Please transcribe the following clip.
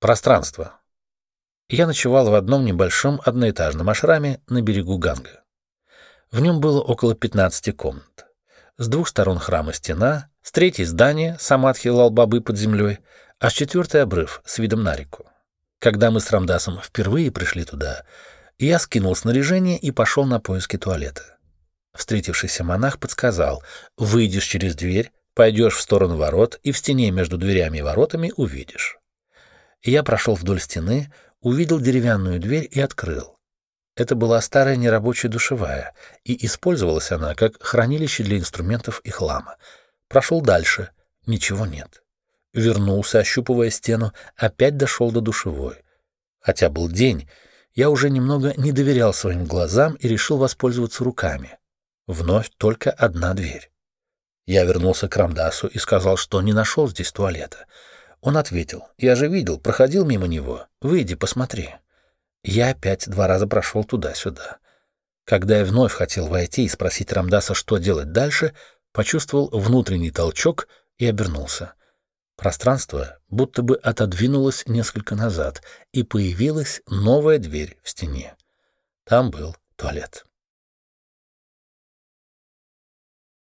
Пространство. Я ночевал в одном небольшом одноэтажном ашраме на берегу Ганга. В нем было около 15 комнат. С двух сторон храма стена, с третьей здание Самадхи Лалбабы под землей, а с четвертой обрыв с видом на реку. Когда мы с Рамдасом впервые пришли туда, я скинул снаряжение и пошел на поиски туалета. Встретившийся монах подсказал, выйдешь через дверь, пойдешь в сторону ворот и в стене между дверями и воротами увидишь. Я прошел вдоль стены, увидел деревянную дверь и открыл. Это была старая нерабочая душевая, и использовалась она как хранилище для инструментов и хлама. Прошел дальше. Ничего нет. Вернулся, ощупывая стену, опять дошел до душевой. Хотя был день, я уже немного не доверял своим глазам и решил воспользоваться руками. Вновь только одна дверь. Я вернулся к Рамдасу и сказал, что не нашел здесь туалета. Он ответил, я же видел, проходил мимо него. Выйди, посмотри. Я опять два раза прошел туда-сюда. Когда я вновь хотел войти и спросить Рамдаса, что делать дальше, почувствовал внутренний толчок и обернулся. Пространство будто бы отодвинулось несколько назад, и появилась новая дверь в стене. Там был туалет.